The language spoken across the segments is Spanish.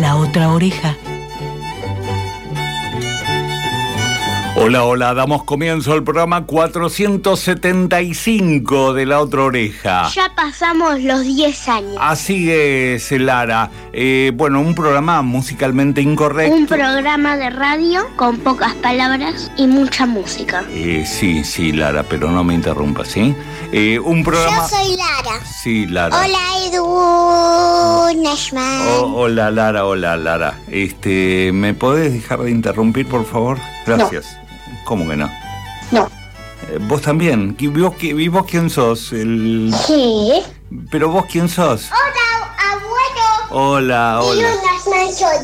la otra oreja. Hola, hola, damos comienzo al programa 475 de La Otra Oreja. Ya pasamos los 10 años. Así es, Lara. Eh, bueno, un programa musicalmente incorrecto. Un programa de radio con pocas palabras y mucha música. Eh, sí, sí, Lara, pero no me interrumpas, ¿sí? Eh, un programa... Yo soy Lara. Sí, Lara. Hola, Edu Nashman. Oh, hola, Lara, hola, Lara. Este, ¿me podés dejar de interrumpir, por favor? Gracias. ¿Cómo que no? No. Eh, ¿Vos también? ¿Y vos, qui- y vos quién sos? El... Sí. ¿Pero vos quién sos? Hola, abuelo. Hola, hola.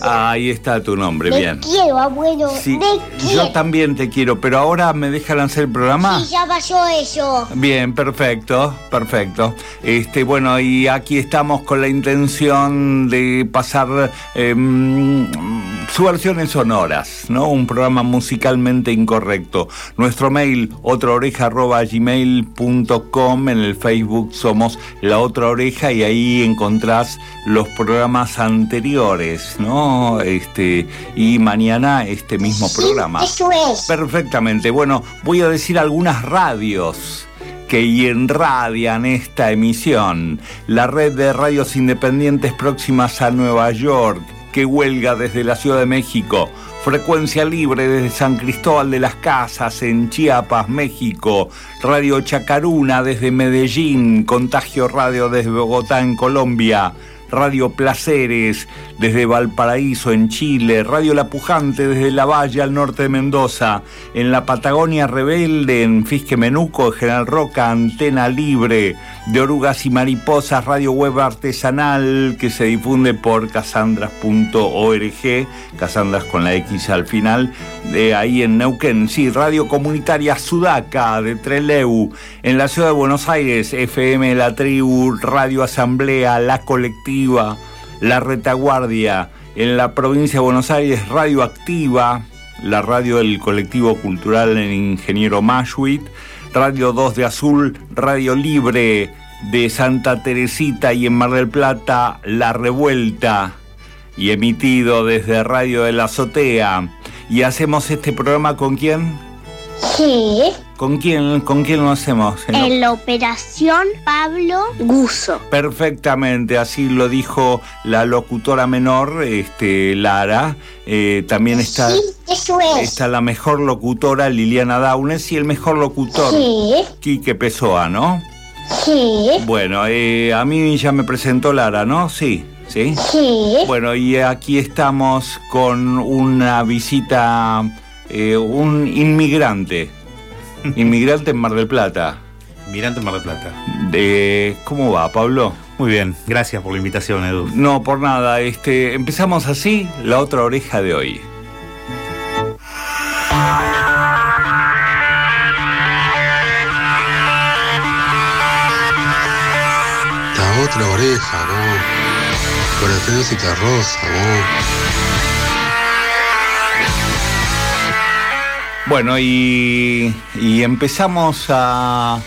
Ahí está tu nombre, Te bien. quiero, abuelo. Sí, Te yo también te quiero, pero ahora me dejan hacer el programa. Sí, ya pasó eso. Bien, perfecto, perfecto. Este, bueno, y aquí estamos con la intención de pasar em, subversiones sonoras, ¿no? Un programa musicalmente incorrecto. Nuestro mail, otraoreja.gmail.com, en el Facebook somos La Otra Oreja y ahí encontrás los programas anteriores, ¿no? Este, y mañana este mismo Sí, programa. Eso es. Perfectamente. Bueno, voy a decir algunas radios que irradian esta emisión. La red de radios independientes próximas a Nueva York, que huelga desde la Ciudad de México. Frecuencia libre desde San Cristóbal de las Casas en Chiapas, México. Radio Chacaruna desde Medellín. Contagio Radio desde Bogotá en Colombia. Radio Placeres desde Valparaíso en Chile, Radio La Pujante desde La Valle al norte de Mendoza, en la Patagonia Rebelde, en Fisque Menuco, General Roca, Antena Libre, de Orugas y Mariposas, Radio Web Artesanal que se difunde por casandras.org, Casandras con la X al final, de ahí en Neuquén, sí, Radio Comunitaria Sudaca de Treleu, en la ciudad de Buenos Aires, FM La Tribu, Radio Asamblea, La Colectiva, La Retaguardia, en la provincia de Buenos Aires, Radio Activa, la radio del colectivo cultural en Ingeniero Mashuit, Radio 2 de Azul, Radio Libre de Santa Teresita y en Mar del Plata, La Revuelta, y emitido desde Radio de la Azotea. Y hacemos este programa con quién? Sí. ¿Con quién, con quién lo hacemos? En la operación Pablo Guso. Perfectamente, así lo dijo la locutora menor, este, Lara. Eh, también está, Sí, eso es. está la mejor locutora, Liliana Daunes, y el mejor locutor, Sí. Quique Pessoa, ¿no? Sí. Bueno, eh, a mí ya me presentó Lara, ¿no? Sí, sí. Sí. Bueno, y aquí estamos con una visita, eh, un inmigrante, inmigrante en Mar del Plata. Mirante Mar del Plata. De, ¿Cómo va, Pablo? Muy bien, gracias por la invitación, Edu. No, por nada. Este, empezamos así la otra oreja de hoy. La otra oreja, ¿no? Con el música rosa, ¿no? Bueno, y, y empezamos a,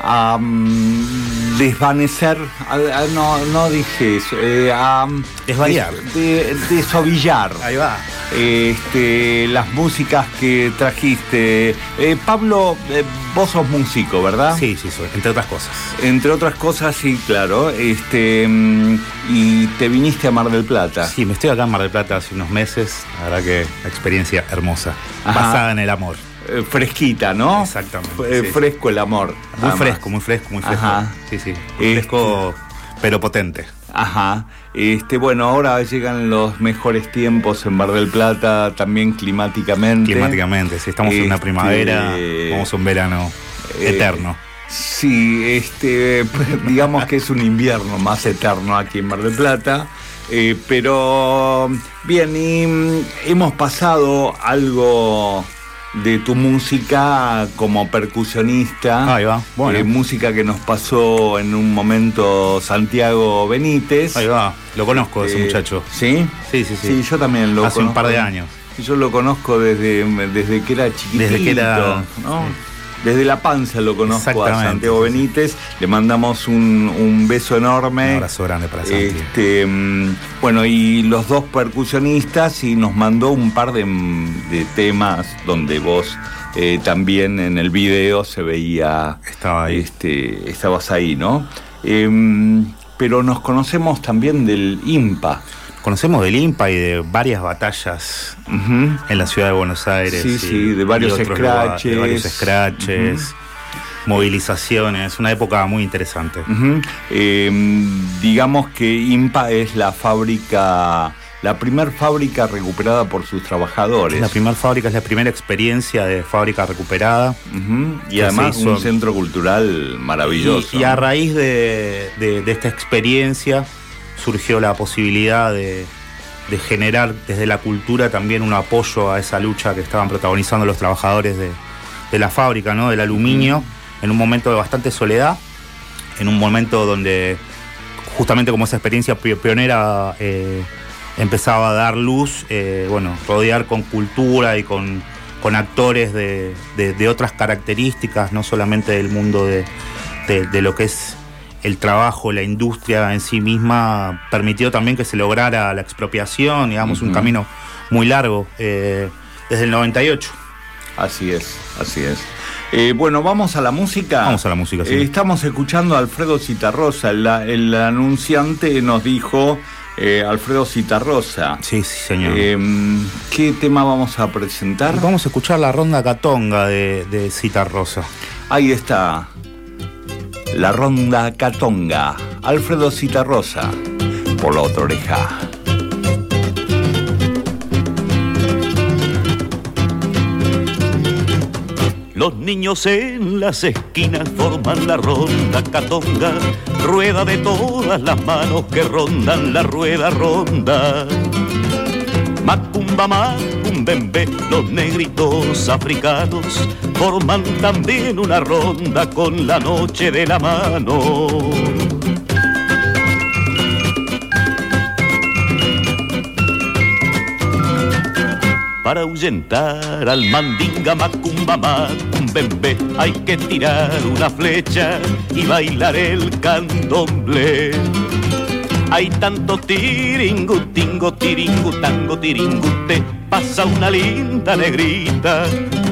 a, mm, desvanecer, a- a- no, no dije eso, eh, a Desvariar. de- de- desovillar Ahí va. Este, las músicas que trajiste. Eh, Pablo, eh, vos sos músico, ¿verdad? Sí, sí, soy, entre otras cosas. Entre otras cosas, sí, claro. Este, mm, y te viniste a Mar del Plata. Sí, me estoy acá en Mar del Plata hace unos meses. La verdad que experiencia hermosa. Ajá. Basada en el amor. Eh, fresquita, ¿no? Exactamente, Eh, sí. Fresco el amor. Muy además. fresco, muy fresco, muy fresco. Ajá. Sí, sí. Muy Este- fresco, pero potente. Ajá. Este, bueno, ahora llegan los mejores tiempos en Mar del Plata, también climáticamente. Climáticamente, si estamos en una Este, primavera, vamos a un verano eh, eterno. Sí, este, digamos que es un invierno más eterno aquí en Mar del Plata. Eh, pero bien, y mm, hemos pasado algo de tu música como percusionista. Ahí va, bueno. Eh, música que nos pasó en un momento Santiago Benítez. Ahí va, lo conozco ese Eh, muchacho. ¿Sí? Sí, sí, sí. Sí, yo también lo Hace un par de conozco. años. Yo lo conozco desde, desde que era chiquitito. Desde que era- ¿no? sí. Desde la panza lo conozco a Santiago. Benítez. Le mandamos un, un beso enorme. Un abrazo grande para Santi. Este, mm, bueno, y los dos percusionistas y nos mandó un par de, mm, de temas donde vos eh, también en el video se veía. Estaba ahí. Este, estabas ahí, ¿no? Em, pero nos conocemos también del IMPA. Conocemos del IMPA y de varias batallas en la ciudad de Buenos Aires. Sí, y- sí, de varios scratches. de varios scratches, movilizaciones. Una época muy interesante. Eh, digamos que IMPA es la fábrica, la primer fábrica recuperada por sus trabajadores. La primera fábrica es la primera experiencia de fábrica recuperada. Y además un centro cultural maravilloso. Y, y a raíz de, de- de esta experiencia surgió la posibilidad de, de generar desde la cultura también un apoyo a esa lucha que estaban protagonizando los trabajadores de, de la fábrica, ¿no? del aluminio, en un momento de bastante soledad, en un momento donde justamente como esa experiencia pi- pionera eh, empezaba a dar luz, eh, bueno, rodear con cultura y con, con actores de, de- de otras características, no solamente del mundo de lo que es el trabajo, la industria en sí misma, permitió también que se lograra la expropiación, digamos, un camino muy largo, eh, desde el 98. Así es, así es. Eh, bueno, vamos a la música. Vamos a la música, sí. Eh, estamos escuchando a Alfredo Citarrosa. El, el anunciante nos dijo eh, Alfredo Citarrosa. Sí, sí, señor. ¿Qué tema vamos a presentar? Vamos a escuchar la ronda catonga de, de Cita Rosa. Ahí está. La ronda Catonga. Alfredo Citarrosa. Por la otra oreja. Los niños en las esquinas forman la ronda catonga, rueda de todas las manos que rondan la rueda ronda. Macumba, macumbembe, los negritos africanos forman también una ronda con la noche de la mano. Para ahuyentar al mandinga macumba macumbembe hay que tirar una flecha y bailar el candomblé. Hay tanto tiringu, tingo, tiringu, tango, tiringute. Pasa una linda negrita,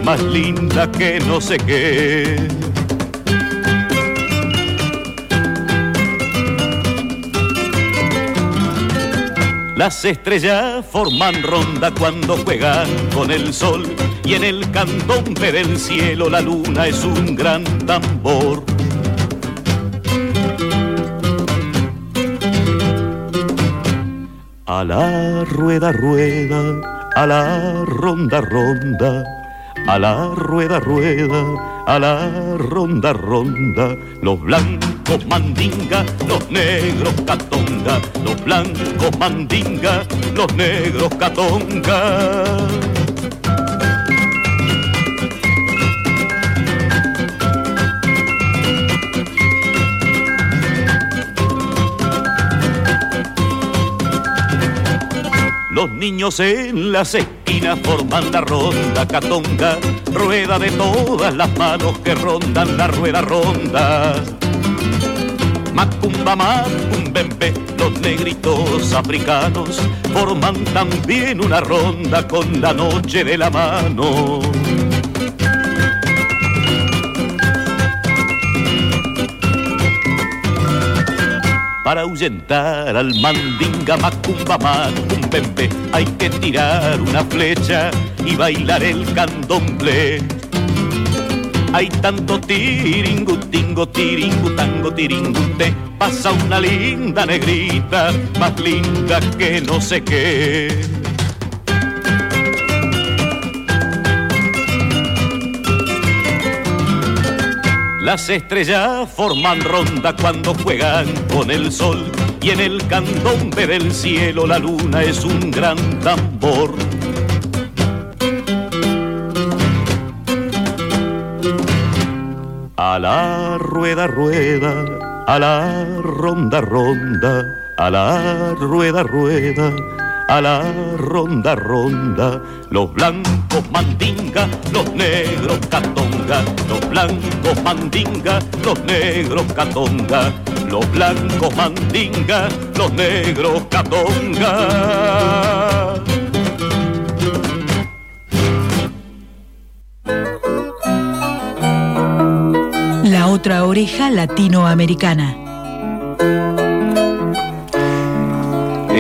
más linda que no sé qué. Las estrellas forman ronda cuando juegan con el sol y en el candombe del cielo la luna es un gran tambor. A la rueda, rueda, a la ronda, ronda, a la rueda, rueda, a la ronda, ronda. Los blancos mandinga, los negros catonga, los blancos mandinga, los negros catonga. Los niños en las esquinas forman la ronda catonga, rueda de todas las manos que rondan la rueda ronda. Macumba, macumbembe, los negritos africanos forman también una ronda con la noche de la mano. Para ahuyentar al mandinga macumba hay que tirar una flecha y bailar el candomblé. Hay tanto tiringu, tingo, tiringu, tango, tiringute. Pasa una linda negrita, más linda que no sé qué. Las estrellas forman ronda cuando juegan con el sol y en el candombe del cielo la luna es un gran tambor. A la rueda, rueda, a la ronda, ronda, a la rueda, rueda, a la ronda, ronda. Los blancos mandinga, los negros catonga, los blancos mandinga, los negros catonga, los blancos mandinga, los negros catonga. La otra oreja latinoamericana.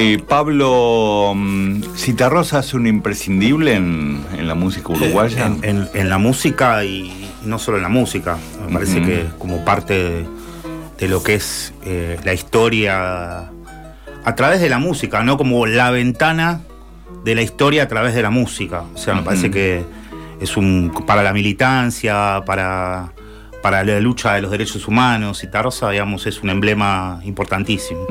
Eh, Pablo, mm, Citarrosa es un imprescindible en, en la música uruguaya. En, en- en la música y no solo en la música, me parece Ujú. que como parte de, de lo que es eh, la historia a través de la música, no como la ventana de la historia a través de la música. O sea, me parece que es un para la militancia, para, para la lucha de los derechos humanos. Citarrosa, digamos, es un emblema importantísimo.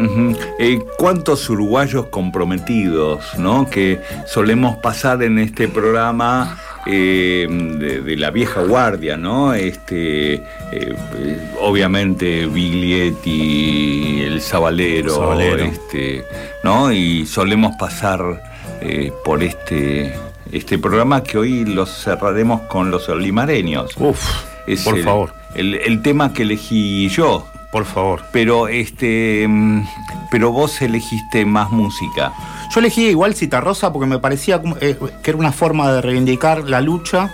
Eh, ¿Cuántos uruguayos comprometidos, no? Que solemos pasar en este programa eh, de, de la vieja guardia, ¿no? Este, eh, eh, obviamente Biglietti, el Sabalero, Sabalero. este, ¿no? Y solemos pasar eh, por este este programa que hoy lo cerraremos con los olimareños. Uf, Es por el- favor, El, el tema que elegí yo. por favor. Pero este, mm, pero vos elegiste más música. Yo elegí igual Citarrosa porque me parecía eh, que era una forma de reivindicar la lucha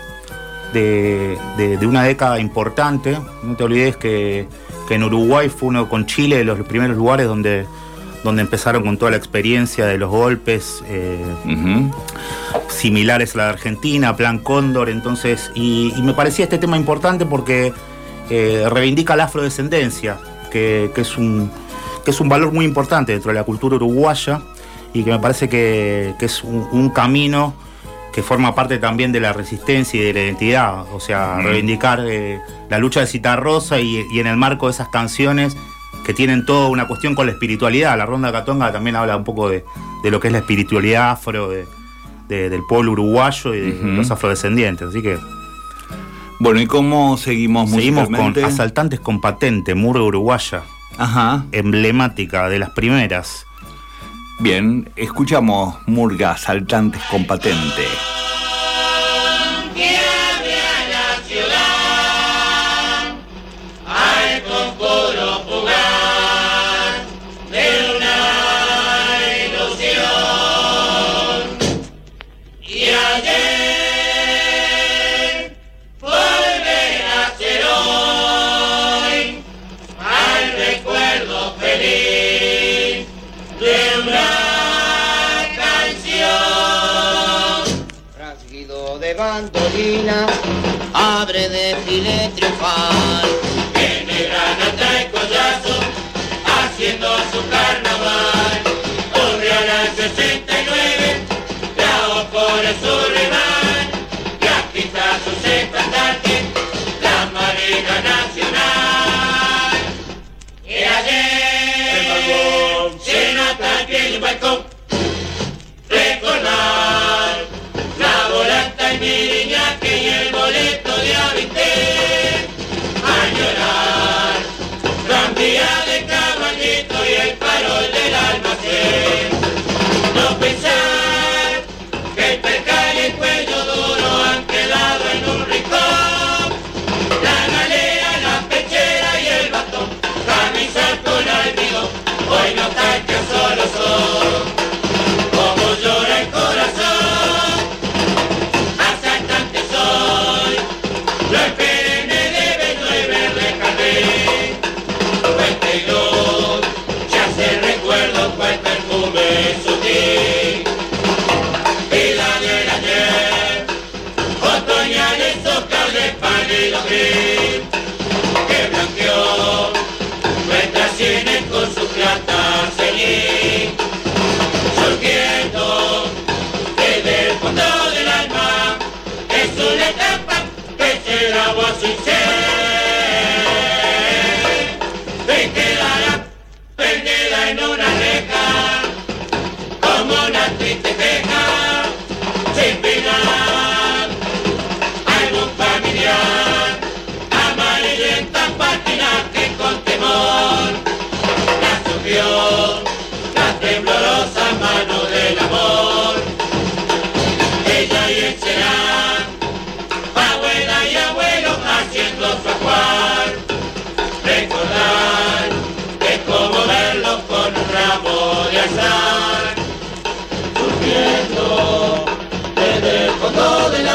de, de- de una década importante. No te olvides que, que en Uruguay fue uno con Chile de los primeros lugares donde, donde empezaron con toda la experiencia de los golpes eh, similares a la de Argentina, Plan Cóndor, entonces, y, y me parecía este tema importante porque eh, reivindica la afrodescendencia, que, que es un, que es un valor muy importante dentro de la cultura uruguaya y que me parece que, que es un, un camino que forma parte también de la resistencia y de la identidad, o sea, reivindicar eh, la lucha de Citarrosa y, y en el marco de esas canciones que tienen toda una cuestión con la espiritualidad. La Ronda Catonga también habla un poco de, de lo que es la espiritualidad afro de- de- del pueblo uruguayo y de los afrodescendientes. Así que Bueno, ¿y cómo seguimos seguimos con? Asaltantes con Patente, murga uruguaya, Ajá. emblemática de las primeras. Bien, escuchamos Murga, saltantes con patente. Rasguido de bandolina, abre desfile triunfal. Viene grana, trae collazo, haciendo su carnaval. Corre a la 69, la por su rival. Y aquí está su estandarte, la Marina Nacional. Y ayer, se nota que el balcón hoy no tan que solo son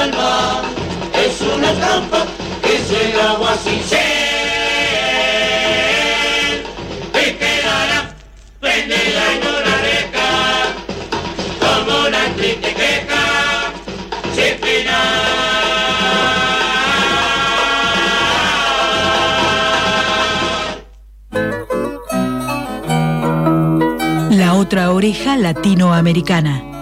es una trampa que se el agua sin ser y quedará vendida en una reca como una triste queja sin final. La otra oreja latinoamericana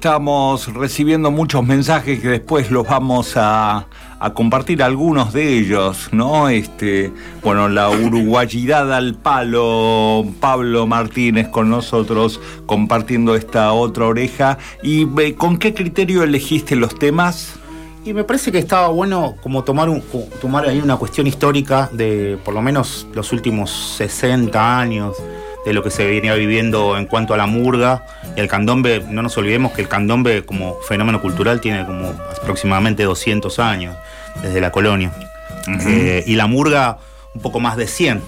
estamos recibiendo muchos mensajes que después los vamos a, a compartir algunos de ellos, ¿no? Este, bueno, la uruguayidad al palo, Pablo Martínez con nosotros compartiendo esta otra oreja. ¿Y eh, con qué criterio elegiste los temas? Y me parece que estaba bueno como tomar, un, tomar ahí una cuestión histórica de por lo menos los últimos 60 años de lo que se venía viviendo en cuanto a la murga y el candombe. No nos olvidemos que el candombe como fenómeno cultural tiene como aproximadamente 200 años desde la colonia. Eh, y la murga un poco más de 100.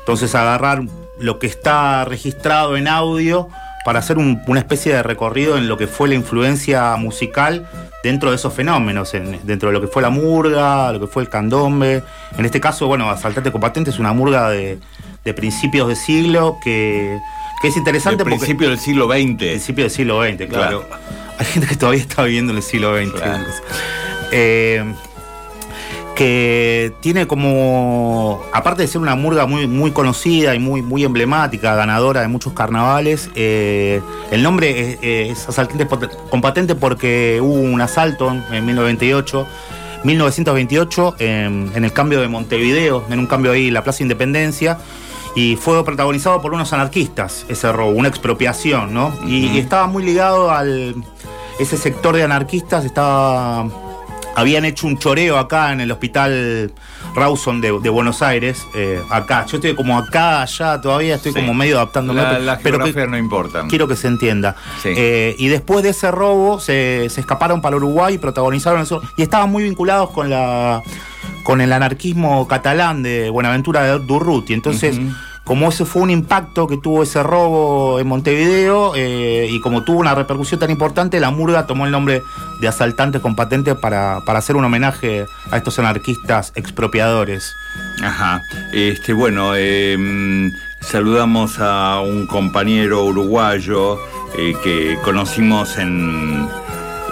Entonces agarrar lo que está registrado en audio para hacer un- una especie de recorrido en lo que fue la influencia musical dentro de esos fenómenos, en- dentro de lo que fue la murga, lo que fue el candombe. En este caso, bueno, Asaltante con Patente es una murga de, de principios de siglo que, que es interesante porque... principio del siglo XX. Principio del siglo XX, claro. Claro. Hay gente que todavía está viviendo en el siglo XX. Claro. Eh, que tiene como, aparte de ser una murga muy, muy conocida y muy, muy emblemática, ganadora de muchos carnavales, eh, el nombre es, es asaltante pot- con patente porque hubo un asalto en 1928. 1928 en, en el cambio de Montevideo, en un cambio ahí en la Plaza Independencia, y fue protagonizado por unos anarquistas, ese robo, una expropiación, ¿no? Y- y estaba muy ligado al. Ese sector de anarquistas estaba habían hecho un choreo acá en el hospital Rawson de, de Buenos Aires, eh, acá. Yo estoy como acá, allá, todavía estoy Sí. como medio adaptándome. La, la pero que- no importa. quiero que se entienda. Sí. Eh, y después de ese robo se, se escaparon para Uruguay y protagonizaron eso. Y estaban muy vinculados con la con el anarquismo catalán de Buenaventura de Durruti. Entonces. Como ese fue un impacto que tuvo ese robo en Montevideo eh, y como tuvo una repercusión tan importante, la murga tomó el nombre de asaltantes con patente para, para hacer un homenaje a estos anarquistas expropiadores. Ajá. Este, bueno, mm, saludamos a un compañero uruguayo eh, que conocimos en,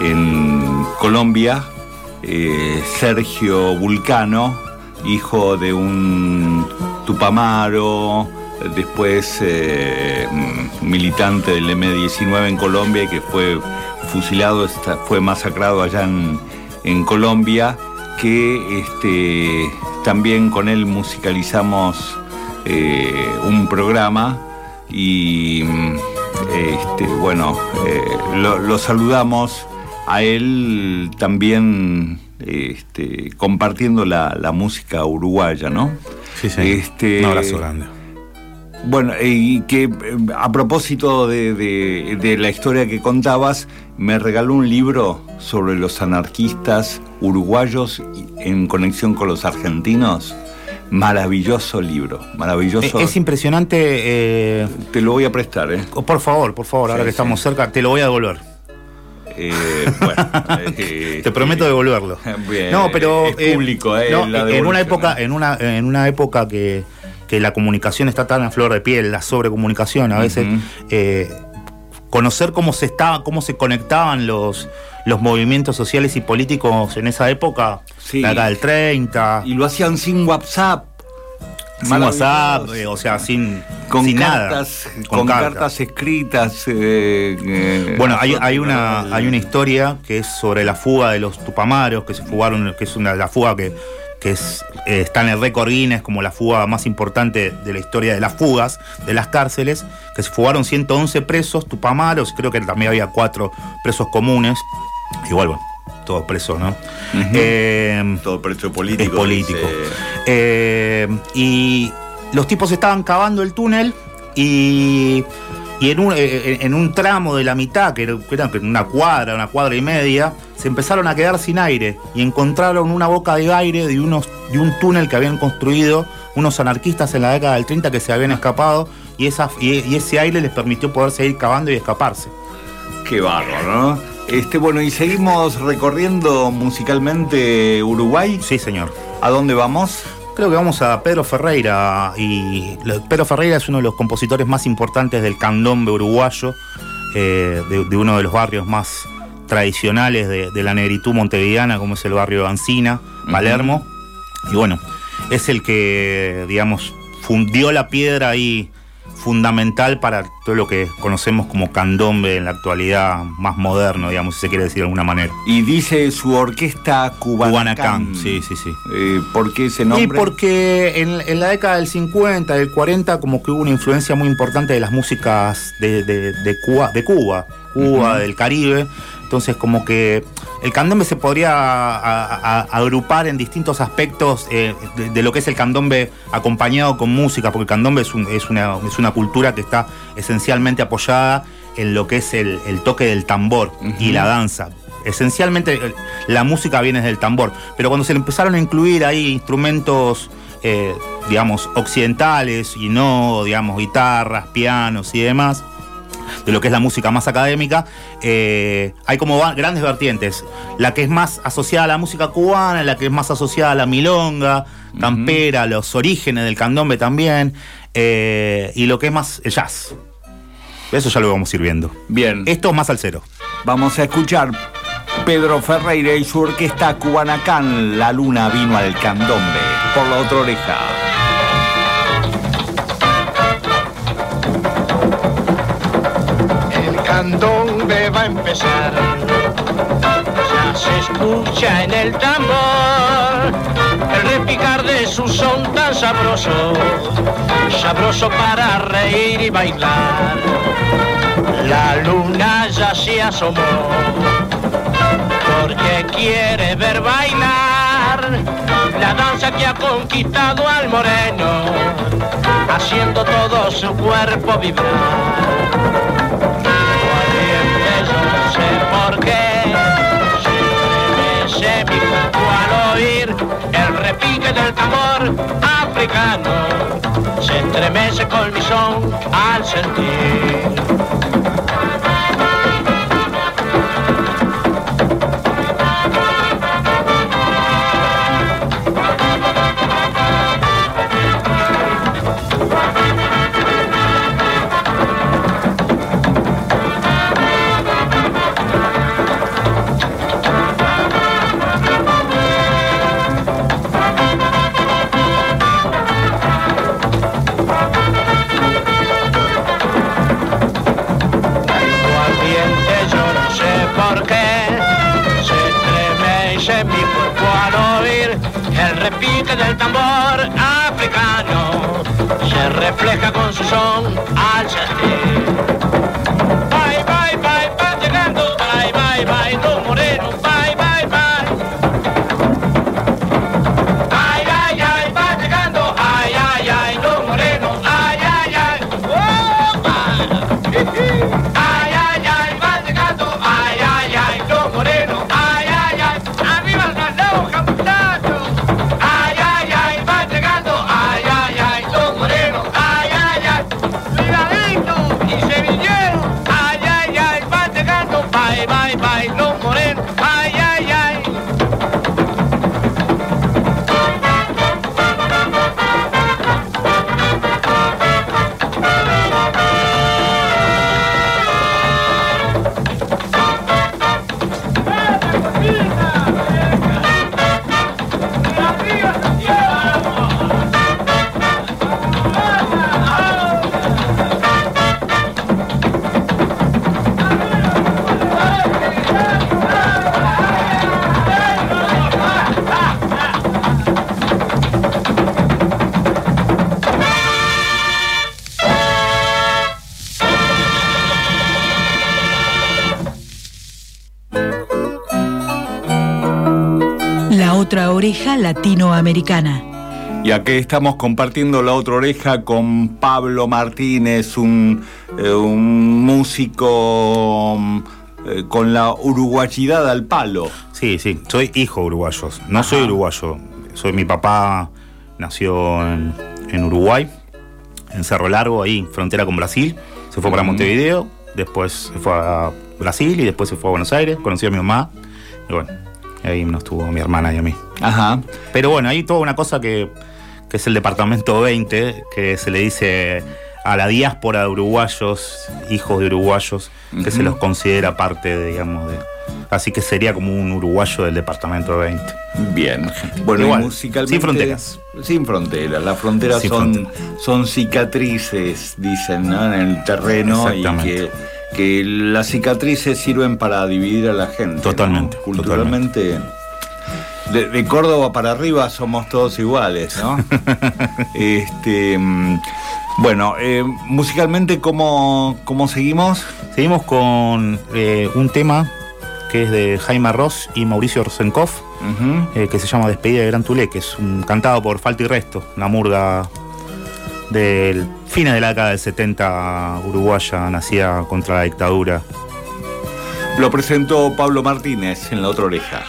en Colombia, eh, Sergio Vulcano, hijo de un tupamaro, después eh, mm, militante del M19 en Colombia y que fue fusilado, fue masacrado allá en, Colombia, que este, también con él musicalizamos eh, un programa y mm, este, bueno, eh, lo, lo saludamos a él también este, compartiendo la, la música uruguaya, ¿no? Sí, sí. Este, Un abrazo grande. Bueno, y que eh, a propósito de, de- de la historia que contabas, me regaló un libro sobre los anarquistas uruguayos en conexión con los argentinos. Maravilloso libro, maravilloso. Es impresionante. eh, Te lo voy a prestar, ¿eh? Oh, Por favor, por favor, ahora Sí, que estamos cerca, te lo voy a devolver. Eh, bueno, eh, Te prometo devolverlo. Bien, no, pero es público, eh, no, la en una época, en una, en una época que, que la comunicación está tan a flor de piel, la sobrecomunicación, a veces conocer cómo se estaba, cómo se conectaban los, los movimientos sociales y políticos en esa época, Sí. la década del 30, Y lo hacían sin WhatsApp. Sin. WhatsApp, eh, o sea, sin, con sin cartas, nada. con, cartas, escritas. eh, eh, Bueno, hay, una, hay una historia que es sobre la fuga de los tupamaros, que se fugaron, que es una la fuga que, que es, está en el récord Guinness como la fuga más importante de la historia de las fugas de las cárceles, que se fugaron 111 presos tupamaros, creo que también había cuatro presos comunes, igual, bueno, todos presos, ¿no? Eh, Todo precio político. es político. Eh, y los tipos estaban cavando el túnel y, y en, un, eh, en un tramo de la mitad, que era, que era una cuadra, una cuadra y media, se empezaron a quedar sin aire y encontraron una boca de aire de, unos, de un túnel que habían construido unos anarquistas en la década del 30 que se habían escapado y, esa, y, y ese aire les permitió poder seguir cavando y escaparse. Qué bárbaro, ¿no? Este, bueno, y seguimos recorriendo musicalmente Uruguay. Sí, señor. ¿A dónde vamos? Creo que vamos a Pedro Ferreira y Pedro Ferreira es uno de los compositores más importantes del candombe uruguayo, eh, de, de uno de los barrios más tradicionales de, de la negritud montevideana, como es el barrio de Ancina, Palermo. Y bueno, es el que, digamos, fundió la piedra ahí fundamental para todo lo que conocemos como candombe en la actualidad más moderno, digamos, si se quiere decir de alguna manera. Y dice su orquesta Cubanacán. Cubanacán, sí, sí, sí. Eh, ¿Por qué ese nombre? Y porque en, en la década del 50, del 40, como que hubo una influencia muy importante de las músicas de, de- de Cuba, de Cuba, Cuba, del Caribe. Entonces, como que el candombe se podría a- a- a- agrupar en distintos aspectos eh, de, de lo que es el candombe acompañado con música, porque el candombe es, un- es una, es una cultura que está esencialmente apoyada en lo que es el, el toque del tambor y la danza. Esencialmente el- la música viene del tambor, pero cuando se empezaron a incluir ahí instrumentos, eh, digamos, occidentales y no, digamos, guitarras, pianos y demás, de lo que es la música más académica, eh, hay como grandes vertientes. La que es más asociada a la música cubana, la que es más asociada a la milonga, campera, los orígenes del candombe también, eh, y lo que es más el jazz. Eso ya lo vamos a ir viendo. Bien, Esto más al cero. vamos a escuchar Pedro Ferreira y su orquesta Cubanacán. La luna vino al candombe. Por la otra oreja. El candombe va a empezar. Se escucha en el tambor el repicar de su son tan sabroso, sabroso para reír y bailar. La luna ya se asomó porque quiere ver bailar la danza que ha conquistado al moreno, haciendo todo su cuerpo vibrar. cigano oreja latinoamericana. Y aquí estamos compartiendo la otra oreja con Pablo Martínez, un, eh, un músico mm, eh, con la uruguayidad al palo. Sí, sí, soy hijo uruguayo. No soy Ajá. uruguayo. Soy mi papá, nació en, en Uruguay, en Cerro Largo, ahí, frontera con Brasil. Se fue para. Montevideo, después se fue a Brasil y después se fue a Buenos Aires, conoció a mi mamá. Y bueno, ahí nos tuvo mi hermana y a mí. Ajá. Pero bueno, hay toda una cosa que, que es el departamento 20, que se le dice a la diáspora de uruguayos, hijos de uruguayos, que se los considera parte, de, digamos, de. Así que sería como un uruguayo del departamento 20. Bien. Bueno, Igual, y musicalmente. sin fronteras. Sin fronteras. Las fronteras Sin son, fronteras. son cicatrices, dicen, ¿no? En el terreno. Y que, que las cicatrices sirven para dividir a la gente. ¿no? Totalmente, Culturalmente. De, de Córdoba para arriba somos todos iguales, ¿no? este. mm, Bueno, eh, musicalmente, ¿cómo, ¿cómo seguimos? Seguimos con eh, un tema que es de Jaime Ross y Mauricio Rosenkopf, Ujú. eh, que se llama Despedida de Gran Tulé, que es un cantado por Falta y Resto, una murga del fines de la década del 70 uruguaya, nacida contra la dictadura. Lo presentó Pablo Martínez en la otra oreja.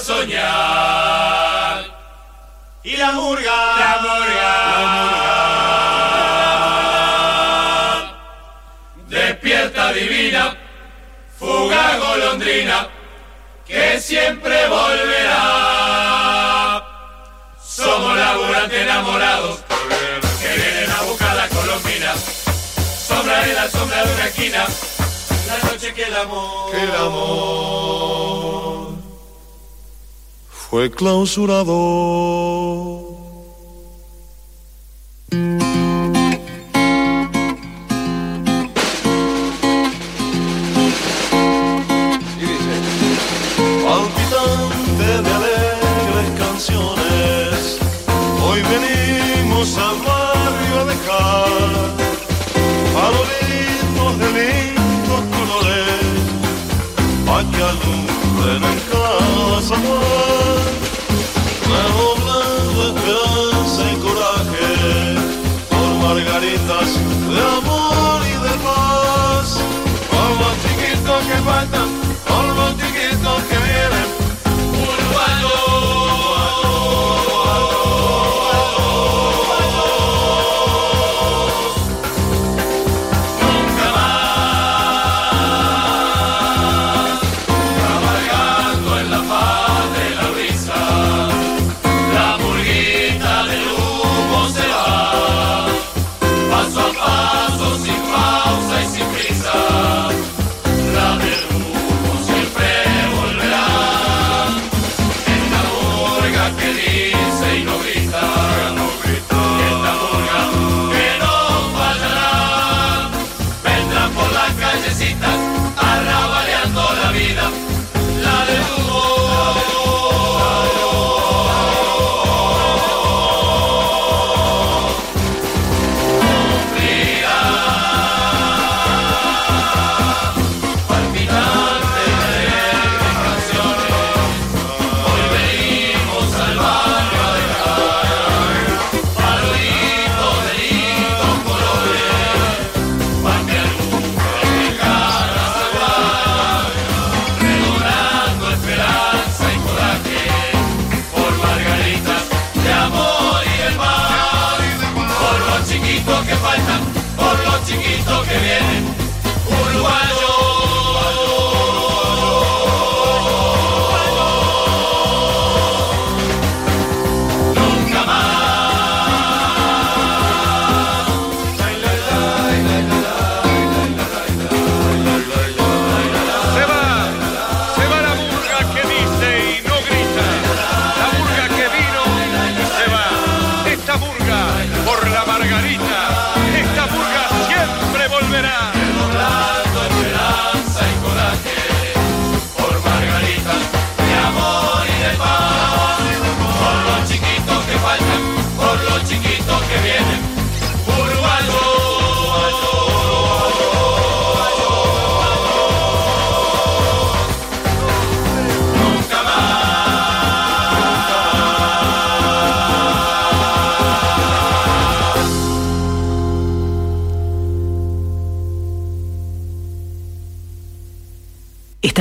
Soñar. Y la murga, la murga, la murga. Despierta divina, fuga golondrina, que siempre volverá. Somos laburantes enamorados, que vienen a buscar la colombina. Sombra en la sombra de una esquina, la noche que el amor, que el amor fue clausurado.